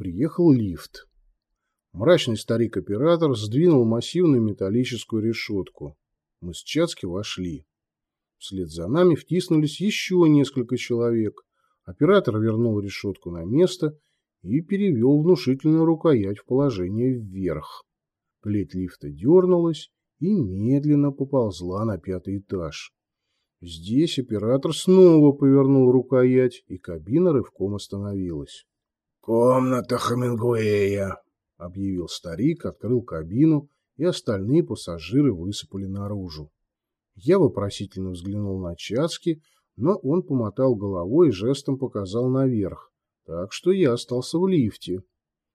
Приехал лифт. Мрачный старик-оператор сдвинул массивную металлическую решетку. Мы с Чацки вошли. Вслед за нами втиснулись еще несколько человек. Оператор вернул решетку на место и перевел внушительную рукоять в положение вверх. Плеть лифта дернулась и медленно поползла на пятый этаж. Здесь оператор снова повернул рукоять, и кабина рывком остановилась. «Комната Хамингуэя», — объявил старик, открыл кабину, и остальные пассажиры высыпали наружу. Я вопросительно взглянул на Чацки, но он помотал головой и жестом показал наверх, так что я остался в лифте.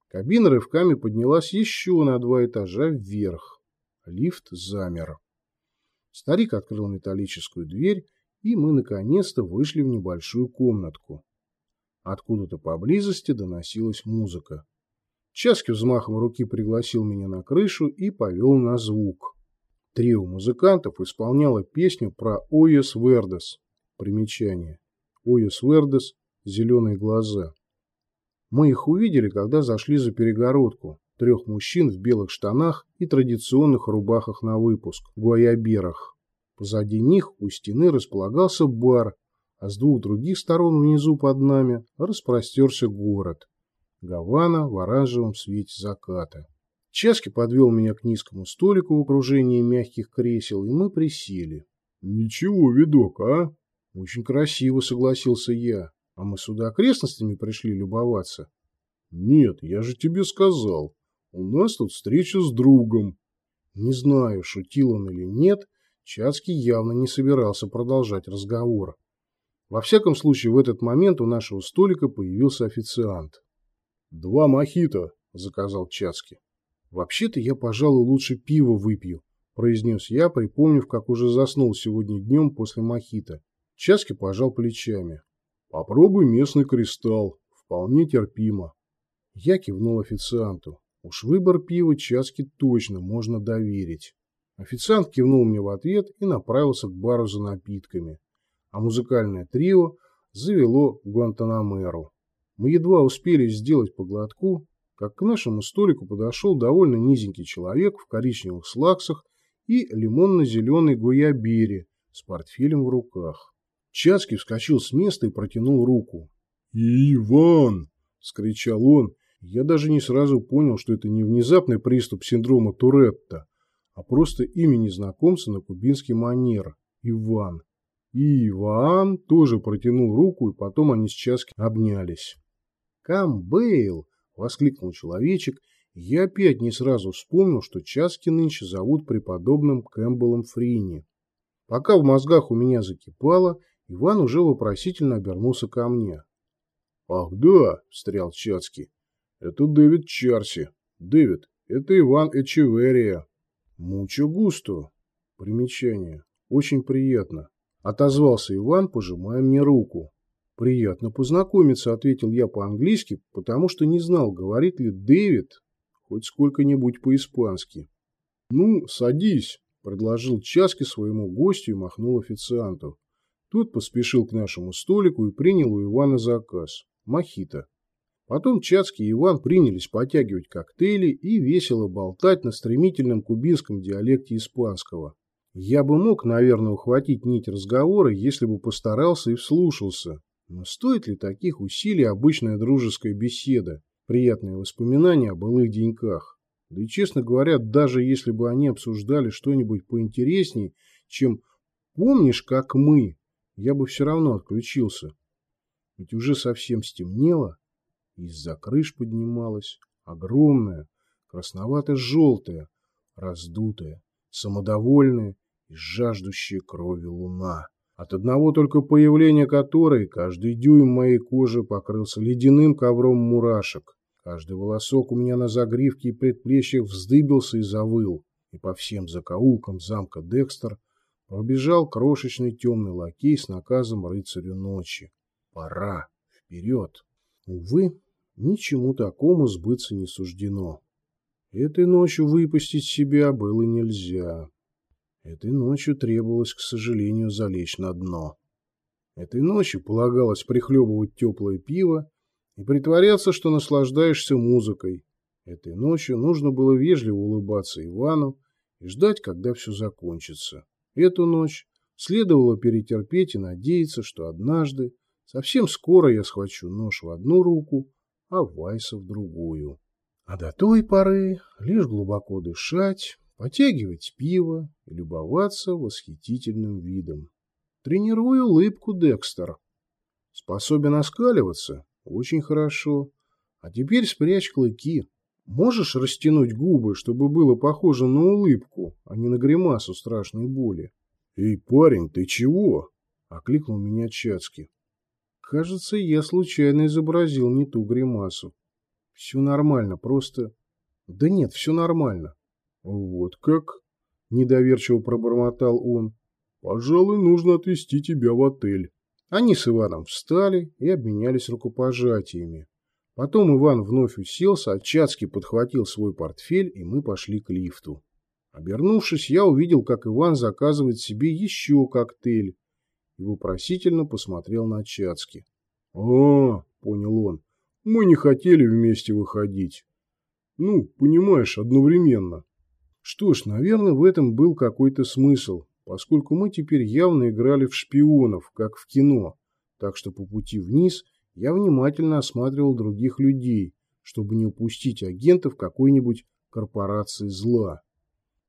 Кабина рывками поднялась еще на два этажа вверх. Лифт замер. Старик открыл металлическую дверь, и мы наконец-то вышли в небольшую комнатку. Откуда-то поблизости доносилась музыка. Часки взмахом руки пригласил меня на крышу и повел на звук. Трио музыкантов исполняло песню про Оес Вердес. Примечание. Оес Вердес – «Зеленые глаза». Мы их увидели, когда зашли за перегородку. Трех мужчин в белых штанах и традиционных рубахах на выпуск, гуайаберах. Позади них у стены располагался бар, а с двух других сторон внизу под нами распростерся город. Гавана в оранжевом свете заката. Часки подвел меня к низкому столику в окружении мягких кресел, и мы присели. «Ничего, видок, а?» «Очень красиво», — согласился я. «А мы сюда окрестностями пришли любоваться?» «Нет, я же тебе сказал. У нас тут встреча с другом». Не знаю, шутил он или нет, Чацкий явно не собирался продолжать разговор. Во всяком случае, в этот момент у нашего столика появился официант. «Два мохито», — заказал Чацкий. «Вообще-то я, пожалуй, лучше пиво выпью», — произнес я, припомнив, как уже заснул сегодня днем после мохито. Часки пожал плечами. «Попробуй местный кристалл. Вполне терпимо». Я кивнул официанту. Уж выбор пива Часки точно можно доверить. Официант кивнул мне в ответ и направился к бару за напитками а музыкальное трио завело Гуантанамеру. Мы едва успели сделать по глотку, как к нашему столику подошел довольно низенький человек в коричневых слаксах и лимонно-зеленой гуябере с портфелем в руках. Чацкий вскочил с места и протянул руку. «Иван!» – скричал он. Я даже не сразу понял, что это не внезапный приступ синдрома Туретта, а просто имя незнакомца на кубинский манер – Иван. И Иван тоже протянул руку, и потом они с Часки обнялись. «Камбейл!» — воскликнул человечек, я опять не сразу вспомнил, что Часки нынче зовут преподобным Кэмпбеллом Фрини. Пока в мозгах у меня закипало, Иван уже вопросительно обернулся ко мне. «Ах да!» — встрял Чацкий. «Это Дэвид Чарси. Дэвид, это Иван Эчеверия». «Мучо густо». Примечание. Очень приятно. Отозвался Иван, пожимая мне руку. «Приятно познакомиться», — ответил я по-английски, потому что не знал, говорит ли Дэвид хоть сколько-нибудь по-испански. «Ну, садись», — предложил Часки своему гостю и махнул официанту. Тот поспешил к нашему столику и принял у Ивана заказ – мохито. Потом Чацкий и Иван принялись потягивать коктейли и весело болтать на стремительном кубинском диалекте испанского. Я бы мог, наверное, ухватить нить разговора, если бы постарался и вслушался. Но стоит ли таких усилий обычная дружеская беседа, приятные воспоминания о былых деньках? Да и, честно говоря, даже если бы они обсуждали что-нибудь поинтереснее, чем «помнишь, как мы», я бы все равно отключился. Ведь уже совсем стемнело, из-за крыш поднималась огромная, красновато-желтая, раздутая, самодовольная и жаждущая крови луна, от одного только появления которой каждый дюйм моей кожи покрылся ледяным ковром мурашек. Каждый волосок у меня на загривке и предплечьях вздыбился и завыл, и по всем закоулкам замка Декстер пробежал крошечный темный лакей с наказом рыцарю ночи. Пора. Вперед. Увы, ничему такому сбыться не суждено. Этой ночью выпустить себя было нельзя. Этой ночью требовалось, к сожалению, залечь на дно. Этой ночью полагалось прихлебывать теплое пиво и притворяться, что наслаждаешься музыкой. Этой ночью нужно было вежливо улыбаться Ивану и ждать, когда все закончится. Эту ночь следовало перетерпеть и надеяться, что однажды, совсем скоро я схвачу нож в одну руку, а Вайса в другую. А до той поры лишь глубоко дышать, потягивать пиво и любоваться восхитительным видом. Тренируй улыбку, Декстер. Способен оскаливаться? Очень хорошо. А теперь спрячь клыки. Можешь растянуть губы, чтобы было похоже на улыбку, а не на гримасу страшной боли? «Эй, парень, ты чего?» — окликнул меня Чацкий. Кажется, я случайно изобразил не ту гримасу. Все нормально, просто... Да нет, все нормально. Вот как? Недоверчиво пробормотал он. Пожалуй, нужно отвезти тебя в отель. Они с Иваном встали и обменялись рукопожатиями. Потом Иван вновь уселся, а подхватил свой портфель, и мы пошли к лифту. Обернувшись, я увидел, как Иван заказывает себе еще коктейль и вопросительно посмотрел на Чацки. «А, — понял он, — мы не хотели вместе выходить. Ну, понимаешь, одновременно». Что ж, наверное, в этом был какой-то смысл, поскольку мы теперь явно играли в шпионов, как в кино, так что по пути вниз я внимательно осматривал других людей, чтобы не упустить агентов какой-нибудь корпорации зла.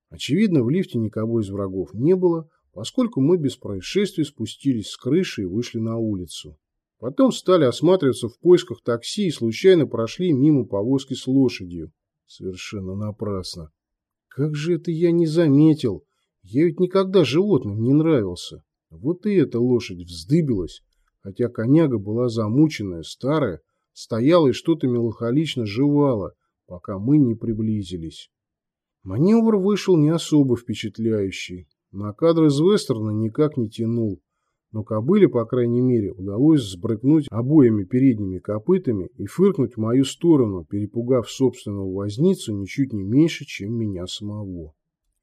Очевидно, в лифте никого из врагов не было, поскольку мы без происшествий спустились с крыши и вышли на улицу. Потом стали осматриваться в поисках такси и случайно прошли мимо повозки с лошадью. Совершенно напрасно. Как же это я не заметил? Я ведь никогда животным не нравился. Вот и эта лошадь вздыбилась, хотя коняга была замученная, старая, стояла и что-то меланхолично жевала, пока мы не приблизились. Маневр вышел не особо впечатляющий. На кадры из вестерна никак не тянул, но кобыле, по крайней мере, удалось сбрыкнуть обоими передними копытами и фыркнуть в мою сторону, перепугав собственного возницу ничуть не меньше, чем меня самого.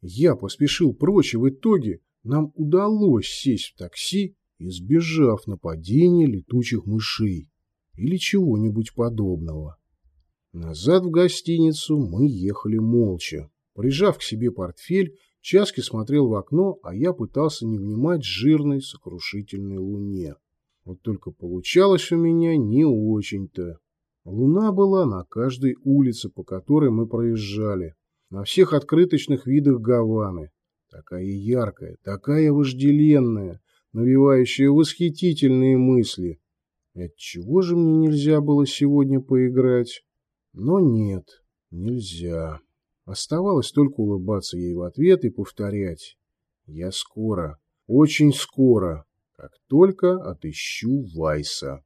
Я поспешил прочь, и в итоге нам удалось сесть в такси, избежав нападения летучих мышей или чего-нибудь подобного. Назад в гостиницу мы ехали молча. Прижав к себе портфель, Часки смотрел в окно, а я пытался не внимать жирной сокрушительной луне. Вот только получалось у меня не очень-то. Луна была на каждой улице, по которой мы проезжали, на всех открыточных видах Гаваны. Такая яркая, такая вожделенная, навевающая восхитительные мысли. Отчего же мне нельзя было сегодня поиграть? Но нет, нельзя. Оставалось только улыбаться ей в ответ и повторять «Я скоро, очень скоро, как только отыщу Вайса».